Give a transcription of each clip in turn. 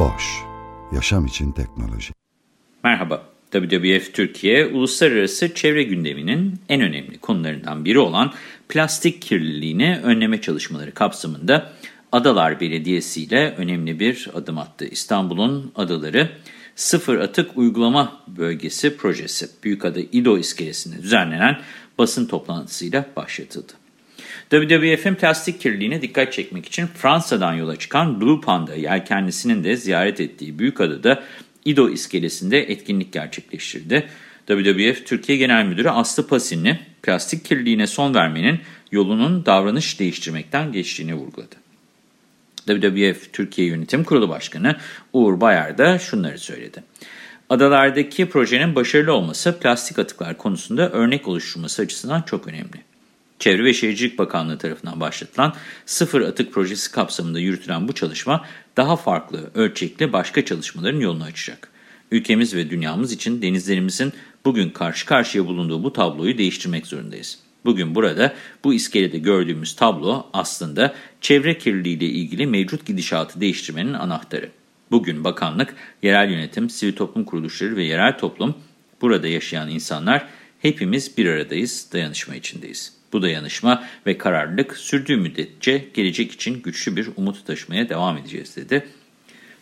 Boş, yaşam için teknoloji. Merhaba, WWF Türkiye, uluslararası çevre gündeminin en önemli konularından biri olan plastik kirliliğini önleme çalışmaları kapsamında Adalar Belediyesi ile önemli bir adım attı. İstanbul'un adaları Sıfır Atık Uygulama Bölgesi projesi Büyükada İdo iskelesinde düzenlenen basın toplantısıyla başlatıldı. WWF'in plastik kirliliğine dikkat çekmek için Fransa'dan yola çıkan Blue Panda yelkenlisinin de ziyaret ettiği Büyükada'da İdo iskelesinde etkinlik gerçekleştirdi. WWF Türkiye Genel Müdürü Aslı Pasinli plastik kirliliğine son vermenin yolunun davranış değiştirmekten geçtiğini vurguladı. WWF Türkiye Yönetim Kurulu Başkanı Uğur Bayar da şunları söyledi. Adalardaki projenin başarılı olması plastik atıklar konusunda örnek oluşturması açısından çok önemli. Çevre ve Şehircilik Bakanlığı tarafından başlatılan Sıfır Atık Projesi kapsamında yürütülen bu çalışma daha farklı, ölçekli başka çalışmaların yolunu açacak. Ülkemiz ve dünyamız için denizlerimizin bugün karşı karşıya bulunduğu bu tabloyu değiştirmek zorundayız. Bugün burada bu iskelede gördüğümüz tablo aslında çevre kirliliği ile ilgili mevcut gidişatı değiştirmenin anahtarı. Bugün bakanlık, yerel yönetim, sivil toplum kuruluşları ve yerel toplum, burada yaşayan insanlar hepimiz bir aradayız, dayanışma içindeyiz. Bu dayanışma ve kararlılık sürdüğü müddetçe gelecek için güçlü bir umut taşımaya devam edeceğiz dedi.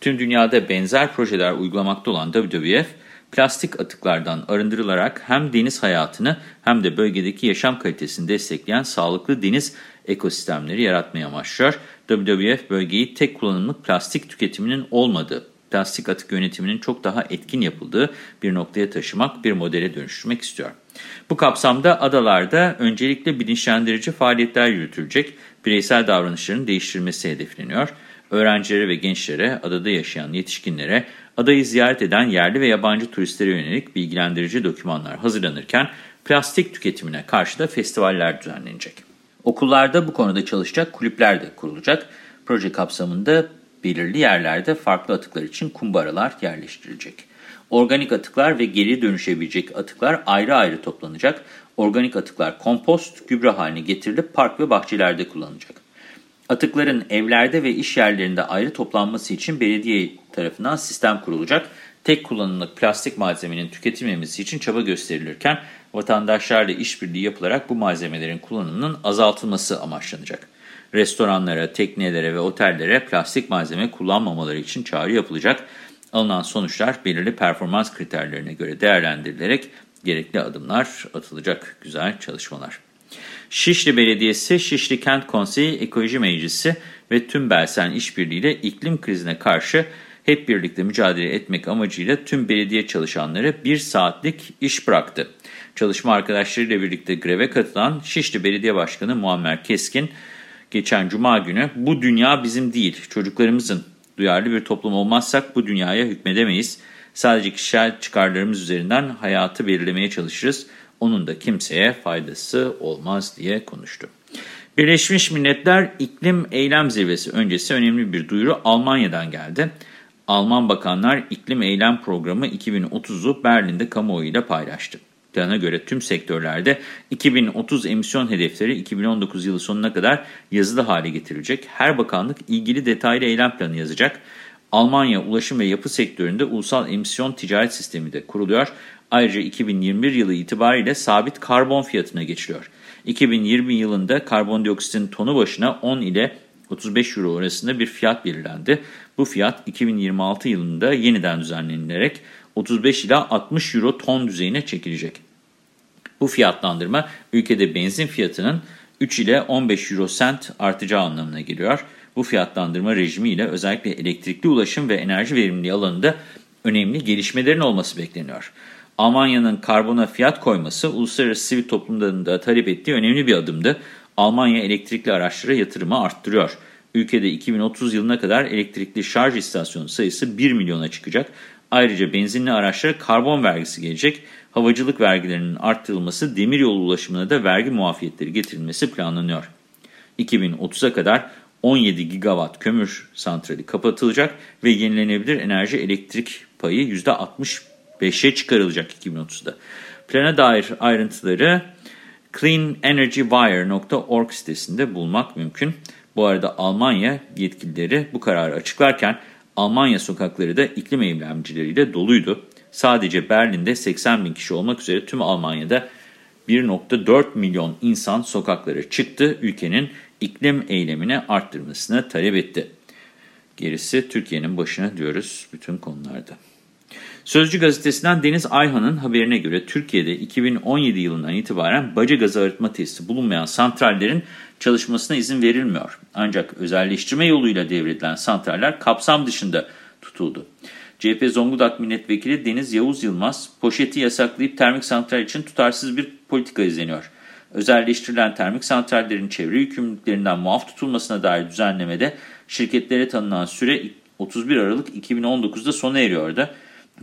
Tüm dünyada benzer projeler uygulamakta olan WWF, plastik atıklardan arındırılarak hem deniz hayatını hem de bölgedeki yaşam kalitesini destekleyen sağlıklı deniz ekosistemleri yaratmaya amaçlıyor. WWF bölgeyi tek kullanımlık plastik tüketiminin olmadığı, plastik atık yönetiminin çok daha etkin yapıldığı bir noktaya taşımak, bir modele dönüştürmek istiyor. Bu kapsamda adalarda öncelikle bilinçlendirici faaliyetler yürütülecek, bireysel davranışların değiştirilmesi hedefleniyor. Öğrencilere ve gençlere, adada yaşayan yetişkinlere, adayı ziyaret eden yerli ve yabancı turistlere yönelik bilgilendirici dokümanlar hazırlanırken plastik tüketimine karşı da festivaller düzenlenecek. Okullarda bu konuda çalışacak kulüpler de kurulacak. Proje kapsamında belirli yerlerde farklı atıklar için kumbaralar yerleştirilecek. Organik atıklar ve geri dönüşebilecek atıklar ayrı ayrı toplanacak. Organik atıklar kompost, gübre haline getirilip park ve bahçelerde kullanılacak. Atıkların evlerde ve iş yerlerinde ayrı toplanması için belediye tarafından sistem kurulacak. Tek kullanımlık plastik malzemenin tüketilmemesi için çaba gösterilirken vatandaşlarla işbirliği yapılarak bu malzemelerin kullanımının azaltılması amaçlanacak. Restoranlara, teknelere ve otellere plastik malzeme kullanmamaları için çağrı yapılacak. Alınan sonuçlar belirli performans kriterlerine göre değerlendirilerek gerekli adımlar atılacak güzel çalışmalar. Şişli Belediyesi, Şişli Kent Konseyi, Ekoloji Meclisi ve tüm Belsen işbirliğiyle iklim krizine karşı hep birlikte mücadele etmek amacıyla tüm belediye çalışanları bir saatlik iş bıraktı. Çalışma arkadaşlarıyla birlikte greve katılan Şişli Belediye Başkanı Muammer Keskin, geçen cuma günü bu dünya bizim değil, çocuklarımızın duyarlı bir toplum olmazsak bu dünyaya hükmedemeyiz. Sadece kişisel çıkarlarımız üzerinden hayatı belirlemeye çalışırız. Onun da kimseye faydası olmaz diye konuştu. Birleşmiş Milletler İklim Eylem Zirvesi öncesi önemli bir duyuru Almanya'dan geldi. Alman bakanlar İklim Eylem Programı 2030'u Berlin'de kamuoyuyla paylaştı. Plana göre tüm sektörlerde 2030 emisyon hedefleri 2019 yılı sonuna kadar yazılı hale getirilecek. Her bakanlık ilgili detaylı eylem planı yazacak. Almanya ulaşım ve yapı sektöründe ulusal emisyon ticaret sistemi de kuruluyor. Ayrıca 2021 yılı itibariyle sabit karbon fiyatına geçiliyor. 2020 yılında karbondioksitin tonu başına 10 ile 35 euro arasında bir fiyat belirlendi. Bu fiyat 2026 yılında yeniden düzenlenilerek 35 ila 60 euro ton düzeyine çekilecek. Bu fiyatlandırma ülkede benzin fiyatının 3 ile 15 euro sent artacağı anlamına geliyor. Bu fiyatlandırma rejimi ile özellikle elektrikli ulaşım ve enerji verimliliği alanında önemli gelişmelerin olması bekleniyor. Almanya'nın karbona fiyat koyması uluslararası sivil toplumların da talep ettiği önemli bir adımdı. Almanya elektrikli araçlara yatırımı arttırıyor. Ülkede 2030 yılına kadar elektrikli şarj istasyonu sayısı 1 milyona çıkacak. Ayrıca benzinli araçlara karbon vergisi gelecek. Havacılık vergilerinin arttırılması, demiryolu ulaşımına da vergi muafiyetleri getirilmesi planlanıyor. 2030'a kadar 17 gigawatt kömür santrali kapatılacak ve yenilenebilir enerji elektrik payı %65'e çıkarılacak 2030'da. Plana dair ayrıntıları cleanenergywire.org sitesinde bulmak mümkün. Bu arada Almanya yetkilileri bu kararı açıklarken Almanya sokakları da iklim eylemcileriyle doluydu. Sadece Berlin'de 80 bin kişi olmak üzere tüm Almanya'da 1.4 milyon insan sokaklara çıktı. Ülkenin iklim eylemini arttırmasını talep etti. Gerisi Türkiye'nin başına diyoruz bütün konularda. Sözcü gazetesinden Deniz Ayhan'ın haberine göre Türkiye'de 2017 yılından itibaren baca gazı arıtma testi bulunmayan santrallerin çalışmasına izin verilmiyor. Ancak özelleştirme yoluyla devredilen santraller kapsam dışında tutuldu. CHP Zonguldak Milletvekili Deniz Yavuz Yılmaz, poşeti yasaklayıp termik santral için tutarsız bir politika izleniyor. Özelleştirilen termik santrallerin çevre yükümlülüklerinden muaf tutulmasına dair düzenlemede şirketlere tanınan süre 31 Aralık 2019'da sona eriyordu.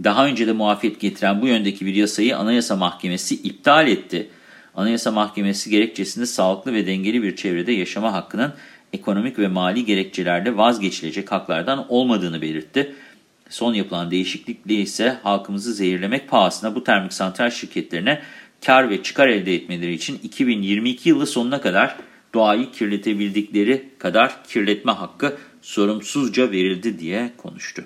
Daha önce de muafiyet getiren bu yöndeki bir yasayı Anayasa Mahkemesi iptal etti. Anayasa Mahkemesi gerekçesinde sağlıklı ve dengeli bir çevrede yaşama hakkının ekonomik ve mali gerekçelerle vazgeçilecek haklardan olmadığını belirtti. Son yapılan değişiklikle ise halkımızı zehirlemek pahasına bu termik santral şirketlerine kar ve çıkar elde etmeleri için 2022 yılı sonuna kadar doğayı kirletebildikleri kadar kirletme hakkı sorumsuzca verildi diye konuştu.